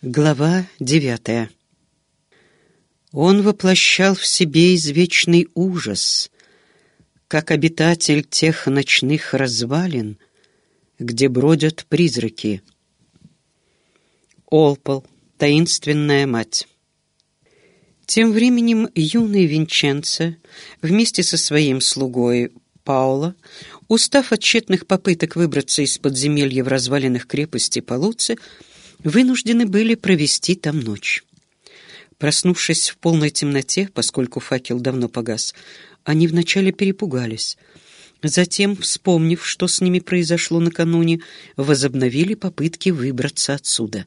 Глава девятая Он воплощал в себе извечный ужас, как обитатель тех ночных развалин, где бродят призраки. Олпол, таинственная мать. Тем временем юный Винченцо вместе со своим слугой Паула, устав от тщетных попыток выбраться из подземелья в развалинах крепости Полуцы, вынуждены были провести там ночь. Проснувшись в полной темноте, поскольку факел давно погас, они вначале перепугались. Затем, вспомнив, что с ними произошло накануне, возобновили попытки выбраться отсюда.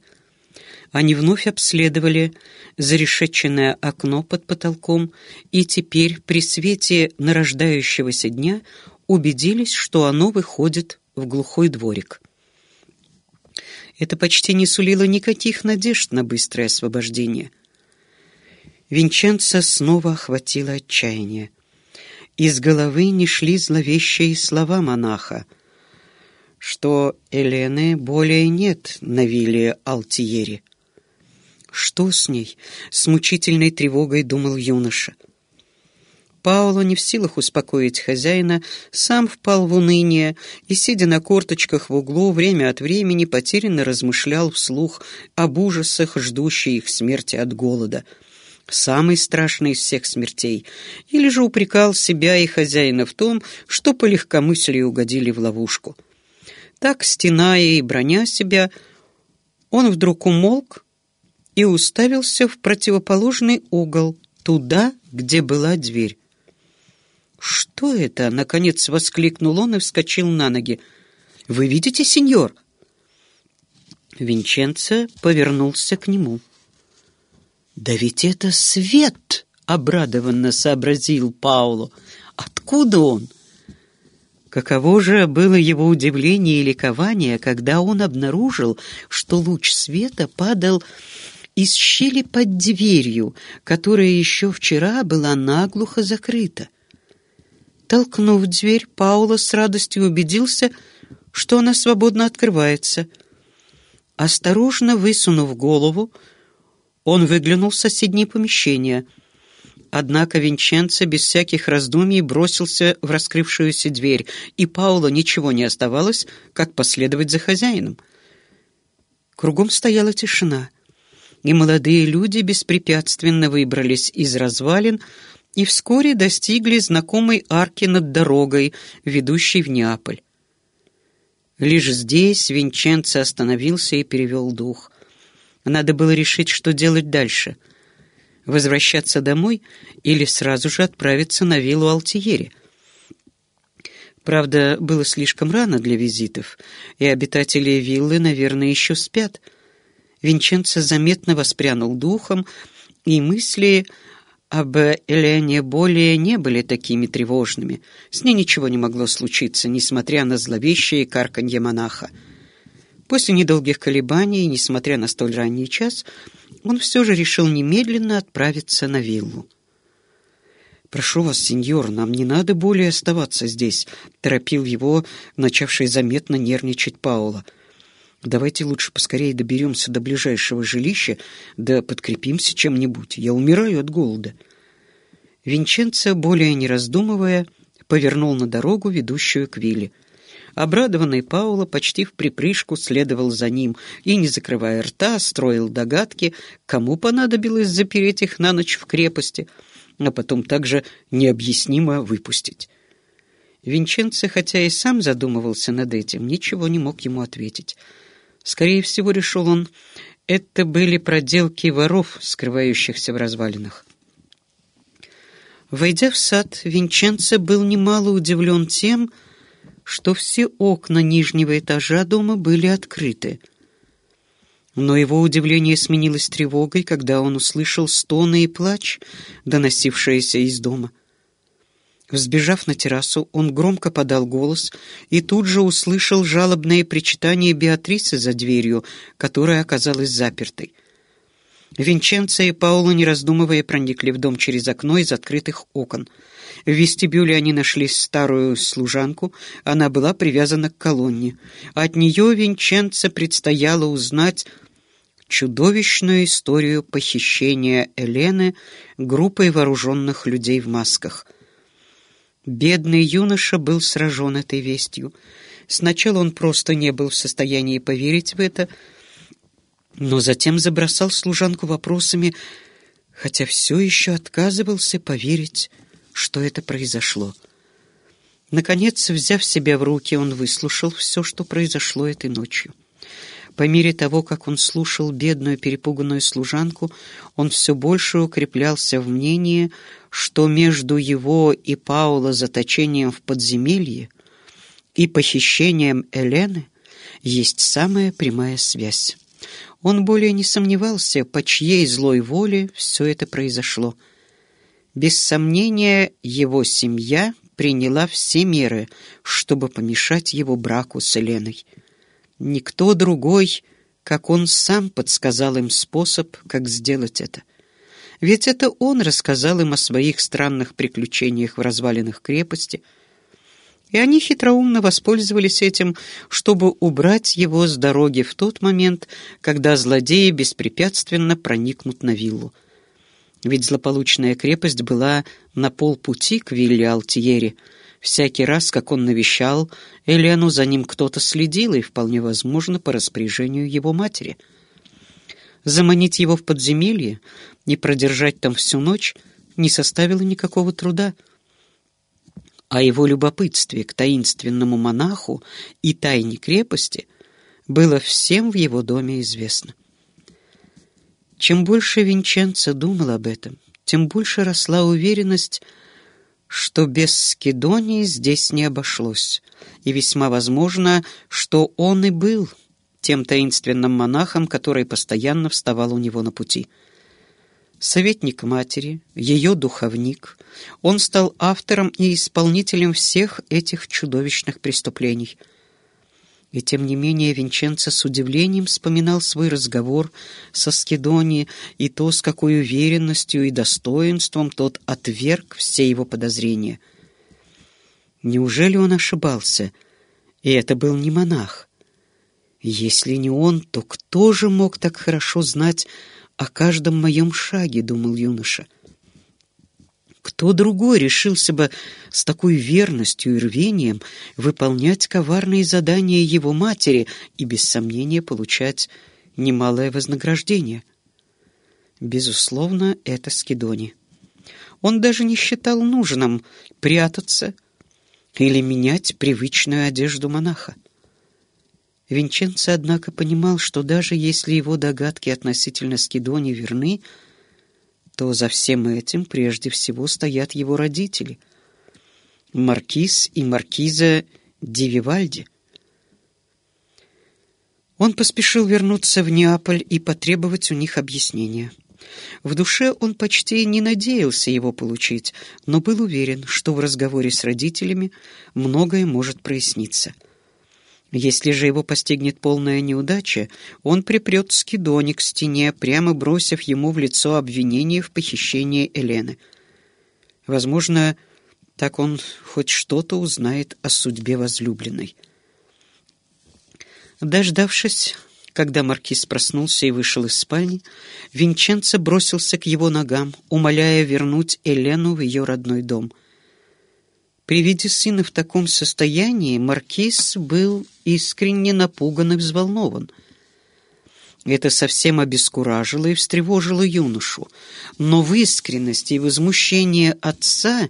Они вновь обследовали зарешеченное окно под потолком и теперь при свете нарождающегося дня убедились, что оно выходит в глухой дворик. Это почти не сулило никаких надежд на быстрое освобождение. Винченца снова охватило отчаяние. Из головы не шли зловещие слова монаха, что Елены более нет на вилле Алтиери. Что с ней? С мучительной тревогой думал юноша. Пауло, не в силах успокоить хозяина, сам впал в уныние и, сидя на корточках в углу, время от времени потерянно размышлял вслух об ужасах, ждущей их смерти от голода. Самый страшный из всех смертей. Или же упрекал себя и хозяина в том, что по легкомыслию угодили в ловушку. Так, стеная и броня себя, он вдруг умолк и уставился в противоположный угол, туда, где была дверь. «Что это?» — наконец воскликнул он и вскочил на ноги. «Вы видите, сеньор?» Винченцо повернулся к нему. «Да ведь это свет!» — обрадованно сообразил Пауло. «Откуда он?» Каково же было его удивление и ликование, когда он обнаружил, что луч света падал из щели под дверью, которая еще вчера была наглухо закрыта. Толкнув дверь, Паула с радостью убедился, что она свободно открывается. Осторожно высунув голову, он выглянул в соседнее помещение. Однако Винченцо без всяких раздумий бросился в раскрывшуюся дверь, и Паула ничего не оставалось, как последовать за хозяином. Кругом стояла тишина, и молодые люди беспрепятственно выбрались из развалин, и вскоре достигли знакомой арки над дорогой, ведущей в Неаполь. Лишь здесь Винченцо остановился и перевел дух. Надо было решить, что делать дальше. Возвращаться домой или сразу же отправиться на виллу Алтиери. Правда, было слишком рано для визитов, и обитатели виллы, наверное, еще спят. Винченцо заметно воспрянул духом, и мысли об Элене более не были такими тревожными. С ней ничего не могло случиться, несмотря на зловещее карканье монаха. После недолгих колебаний, несмотря на столь ранний час, он все же решил немедленно отправиться на виллу. «Прошу вас, сеньор, нам не надо более оставаться здесь», — торопил его, начавший заметно нервничать Паула. «Давайте лучше поскорее доберемся до ближайшего жилища, да подкрепимся чем-нибудь. Я умираю от голода». Винченцо, более не раздумывая, повернул на дорогу, ведущую к вилле. Обрадованный Пауло почти в припрыжку следовал за ним и, не закрывая рта, строил догадки, кому понадобилось запереть их на ночь в крепости, а потом также необъяснимо выпустить. Винченцо, хотя и сам задумывался над этим, ничего не мог ему ответить. Скорее всего, решил он, это были проделки воров, скрывающихся в развалинах. Войдя в сад, Винченцо был немало удивлен тем, что все окна нижнего этажа дома были открыты. Но его удивление сменилось тревогой, когда он услышал стоны и плач, доносившиеся из дома. Взбежав на террасу, он громко подал голос и тут же услышал жалобное причитание Беатрисы за дверью, которая оказалась запертой. Винченцо и Пауло, не раздумывая, проникли в дом через окно из открытых окон. В вестибюле они нашли старую служанку, она была привязана к колонне. От нее Винченцо предстояло узнать, чудовищную историю похищения Элены группой вооруженных людей в масках. Бедный юноша был сражен этой вестью. Сначала он просто не был в состоянии поверить в это, но затем забросал служанку вопросами, хотя все еще отказывался поверить, что это произошло. Наконец, взяв себя в руки, он выслушал все, что произошло этой ночью. По мере того, как он слушал бедную перепуганную служанку, он все больше укреплялся в мнении, что между его и Паула заточением в подземелье и похищением Элены есть самая прямая связь. Он более не сомневался, по чьей злой воле все это произошло. Без сомнения, его семья приняла все меры, чтобы помешать его браку с Еленой. Никто другой, как он сам подсказал им способ, как сделать это. Ведь это он рассказал им о своих странных приключениях в развалинах крепости, и они хитроумно воспользовались этим, чтобы убрать его с дороги в тот момент, когда злодеи беспрепятственно проникнут на виллу ведь злополучная крепость была на полпути к вилле Алтиери. Всякий раз, как он навещал Элену, за ним кто-то следил, и, вполне возможно, по распоряжению его матери. Заманить его в подземелье и продержать там всю ночь не составило никакого труда. О его любопытстве к таинственному монаху и тайне крепости было всем в его доме известно. Чем больше Винченцо думал об этом, тем больше росла уверенность, что без Скидонии здесь не обошлось, и весьма возможно, что он и был тем таинственным монахом, который постоянно вставал у него на пути. Советник матери, ее духовник, он стал автором и исполнителем всех этих чудовищных преступлений — и тем не менее Винченцо с удивлением вспоминал свой разговор со Скидони и то, с какой уверенностью и достоинством тот отверг все его подозрения. Неужели он ошибался? И это был не монах. Если не он, то кто же мог так хорошо знать о каждом моем шаге, думал юноша. — кто другой решился бы с такой верностью и рвением выполнять коварные задания его матери и, без сомнения, получать немалое вознаграждение? Безусловно, это Скидони. Он даже не считал нужным прятаться или менять привычную одежду монаха. Винченцо, однако, понимал, что даже если его догадки относительно Скидони верны, то за всем этим прежде всего стоят его родители — маркиз и маркиза Дививальди. Он поспешил вернуться в Неаполь и потребовать у них объяснения. В душе он почти не надеялся его получить, но был уверен, что в разговоре с родителями многое может проясниться — если же его постигнет полная неудача, он припрет скидоник к стене, прямо бросив ему в лицо обвинение в похищении Элены. Возможно, так он хоть что-то узнает о судьбе возлюбленной. Дождавшись, когда маркиз проснулся и вышел из спальни, Винченцо бросился к его ногам, умоляя вернуть Элену в ее родной дом — при виде сына в таком состоянии маркиз был искренне напуган и взволнован. Это совсем обескуражило и встревожило юношу, но в искренности и возмущении отца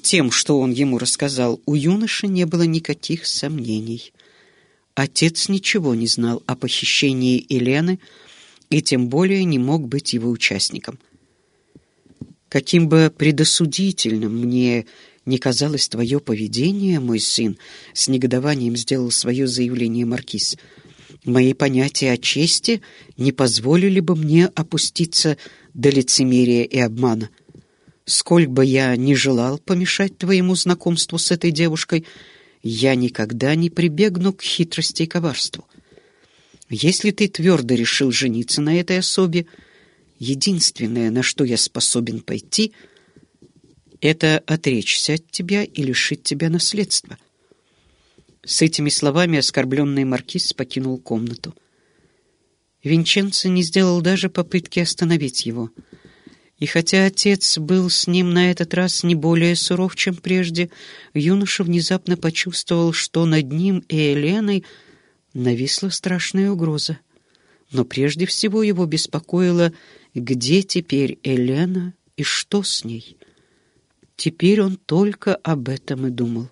тем, что он ему рассказал, у юноши не было никаких сомнений. Отец ничего не знал о похищении Елены и тем более не мог быть его участником. Каким бы предосудительным мне не казалось твое поведение, мой сын?» — с негодованием сделал свое заявление Маркиз. «Мои понятия о чести не позволили бы мне опуститься до лицемерия и обмана. Сколь бы я ни желал помешать твоему знакомству с этой девушкой, я никогда не прибегну к хитрости и коварству. Если ты твердо решил жениться на этой особе, единственное, на что я способен пойти — это отречься от тебя и лишить тебя наследства. С этими словами оскорбленный маркиз покинул комнату. Винченцо не сделал даже попытки остановить его. И хотя отец был с ним на этот раз не более суров, чем прежде, юноша внезапно почувствовал, что над ним и Еленой нависла страшная угроза. Но прежде всего его беспокоило, где теперь Елена и что с ней. Теперь он только об этом и думал.